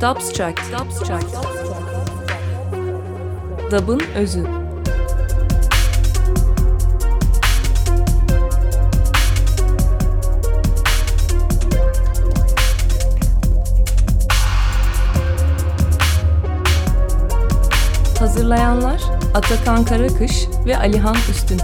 Dubstract. Dubstract. Dub'ın özü. Hazırlayanlar Atakan Karakış ve Alihan Üstün.